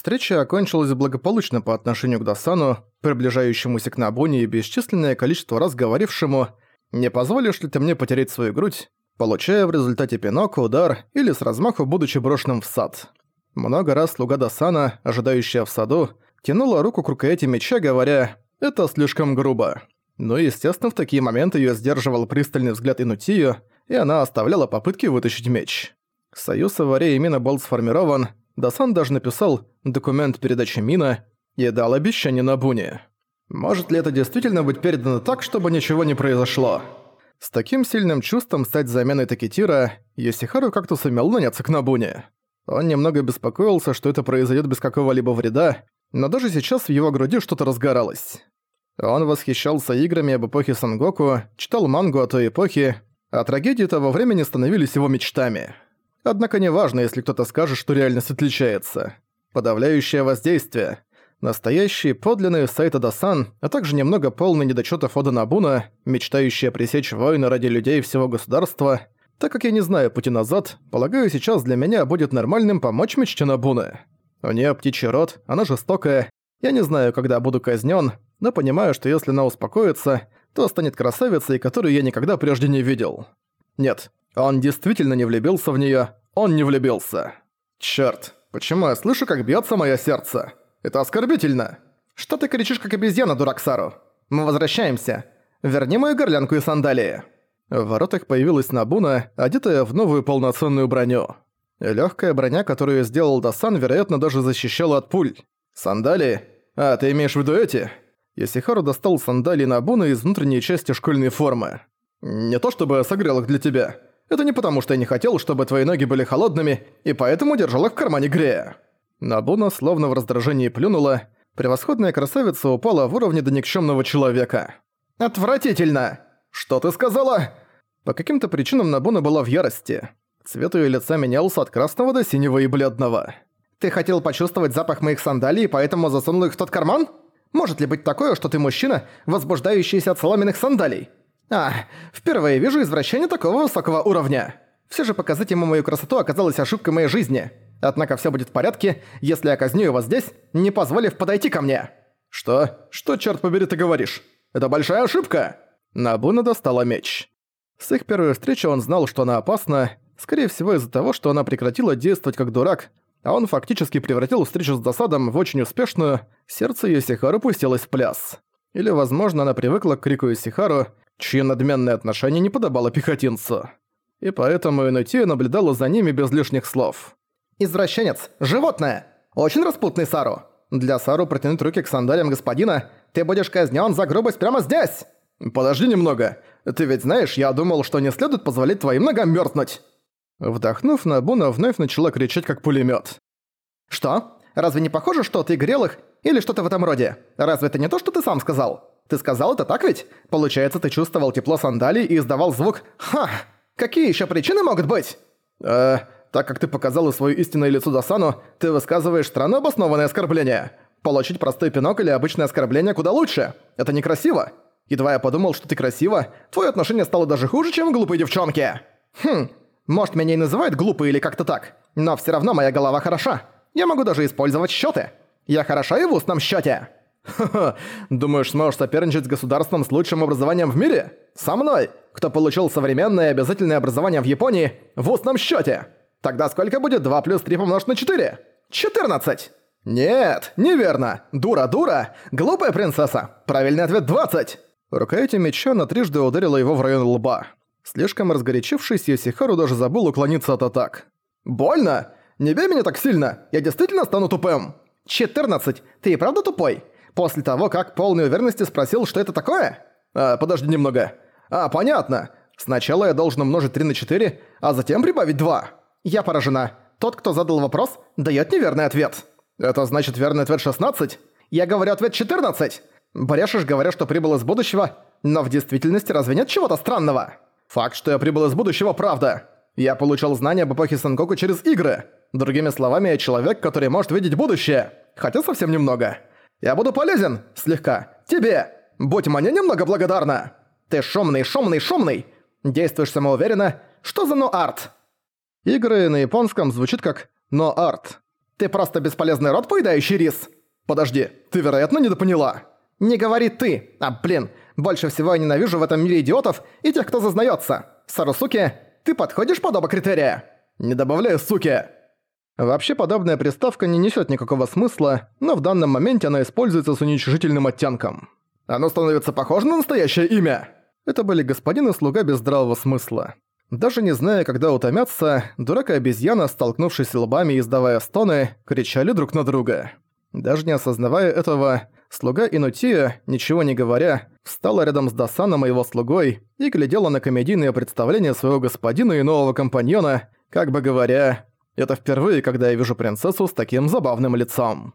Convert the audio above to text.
Встреча окончилась благополучно по отношению к Досану, приближающемуся к Набуне и бесчисленное количество раз говорившему «Не позволишь ли ты мне потерять свою грудь?», получая в результате пинок, удар или с размаху будучи брошенным в сад. Много раз слуга Досана, ожидающая в саду, тянула руку к рукояти меча, говоря «Это слишком грубо». Но, естественно, в такие моменты её сдерживал пристальный взгляд Инутию, и она оставляла попытки вытащить меч. Союз Аварей и Мина был сформирован, Дасан даже написал документ передачи Мина и дал обещание на Буне. Может ли это действительно быть передано так, чтобы ничего не произошло? С таким сильным чувством стать заменой Такитира, Йосихару как-то сумел наняться к Набуне. Он немного беспокоился, что это произойдет без какого-либо вреда, но даже сейчас в его груди что-то разгоралось. Он восхищался играми об эпохе Сангоку, читал мангу о той эпохе, а трагедии того времени становились его мечтами. Однако неважно, если кто-то скажет, что реальность отличается. Подавляющее воздействие. Настоящий, подлинный Сайта Дасан, а также немного полный недочётов Ода Набуна, мечтающая пресечь войны ради людей всего государства. Так как я не знаю пути назад, полагаю, сейчас для меня будет нормальным помочь мечте Набуны. У неё птичий рот, она жестокая. Я не знаю, когда буду казнён, но понимаю, что если она успокоится, то станет красавицей, которую я никогда прежде не видел. Нет, он действительно не влюбился в неё, он не влюбился. Чёрт, почему я слышу, как бьётся моё сердце? Это оскорбительно. Что ты кричишь, как обезьяна, дурак Сару? Мы возвращаемся. Верни мою горлянку и сандалии. В воротах появилась Набуна, одетая в новую полноценную броню. Лёгкая броня, которую сделал Дасан, вероятно, даже защищала от пуль. Сандалии? А, ты имеешь в виду эти? Исихару достал сандалии Набуна из внутренней части школьной формы. «Не то чтобы согрел их для тебя. Это не потому, что я не хотел, чтобы твои ноги были холодными, и поэтому держал их в кармане грея». Набуна словно в раздражении плюнула. Превосходная красавица упала в уровне до никчемного человека. «Отвратительно! Что ты сказала?» По каким-то причинам Набуна была в ярости. Цвет её лица менялся от красного до синего и бледного. «Ты хотел почувствовать запах моих сандалий, поэтому засунул их в тот карман?» Может ли быть такое, что ты мужчина, возбуждающийся от соломенных сандалий? А, впервые вижу извращение такого высокого уровня. Все же показать ему мою красоту оказалась ошибкой моей жизни. Однако все будет в порядке, если я казню его здесь, не позволив подойти ко мне. Что? Что, черт побери, ты говоришь? Это большая ошибка? Набуна достала меч. С их первой встречи он знал, что она опасна, скорее всего из-за того, что она прекратила действовать как дурак а он фактически превратил встречу с досадом в очень успешную, сердце Йосихару пустилось в пляс. Или, возможно, она привыкла к крику Йосихару, чье надменное отношение не подобало пехотинцу. И поэтому Инутия наблюдала за ними без лишних слов. «Извращенец! Животное! Очень распутный Сару! Для Сару протянуть руки к сандалиям господина, ты будешь казнён за грубость прямо здесь!» «Подожди немного. Ты ведь знаешь, я думал, что не следует позволять твоим ногам мёртнуть!» Вдохнув, Набуна вновь начала кричать как пулемёт. «Что? Разве не похоже, что ты грел их? Или что-то в этом роде? Разве это не то, что ты сам сказал? Ты сказал это так ведь? Получается, ты чувствовал тепло сандалий и издавал звук «Ха! Какие ещё причины могут быть?» «Э, так как ты показала своё истинное лицо Досану, ты высказываешь странно обоснованное оскорбление. Получить простой пинок или обычное оскорбление куда лучше. Это некрасиво. Едва я подумал, что ты красива, твое отношение стало даже хуже, чем глупой девчонке. Хм, может, меня и называют глупой или как-то так, но все равно моя голова хороша. Я могу даже использовать счеты. Я хороша и в устном счете. Ха-ха, думаешь, сможешь соперничать с государством с лучшим образованием в мире? Со мной, кто получил современное обязательное образование в Японии в устном счете. Тогда сколько будет 2 плюс 3 помножить на 4? 14! Нет, неверно. Дура-дура. Глупая принцесса. Правильный ответ 20. Рукоятью меча на трижды ударила его в район лба. Слишком разгорячившись, Йосихару даже забыл уклониться от атак. «Больно? Не бей меня так сильно! Я действительно стану тупым!» «14! Ты и правда тупой? После того, как полной уверенности спросил, что это такое?» «А, подожди немного. А, понятно. Сначала я должен умножить 3 на 4, а затем прибавить 2. Я поражена. Тот, кто задал вопрос, дает неверный ответ. Это значит верный ответ 16? Я говорю ответ 14. Брешешь, говоря, что прибыл из будущего, но в действительности разве нет чего-то странного?» Факт, что я прибыл из будущего, правда. Я получил знания об эпохе Сангоку через игры. Другими словами, я человек, который может видеть будущее. Хотя совсем немного. Я буду полезен, слегка, тебе. Будь мне немного благодарна. Ты шумный, шумный, шумный. Действуешь самоуверенно. Что за но-арт? Игры на японском звучит как но-арт. Ты просто бесполезный рот, поедающий рис. Подожди, ты, вероятно, недопоняла. Не говори ты. А, блин, больше всего я ненавижу в этом мире идиотов и тех, кто зазнается. Сарусуки, ты подходишь под оба критерия? Не добавляй суки. Вообще подобная приставка не несет никакого смысла, но в данном моменте она используется с уничижительным оттенком. Оно становится похоже на настоящее имя. Это были господин и слуга без здравого смысла. Даже не зная, когда утомятся, дурак и обезьяна, столкнувшись лбами и издавая стоны, кричали друг на друга. Даже не осознавая этого, слуга Инутия, ничего не говоря, встала рядом с Дасаном и его слугой и глядела на комедийное представление своего господина и нового компаньона, как бы говоря, «Это впервые, когда я вижу принцессу с таким забавным лицом».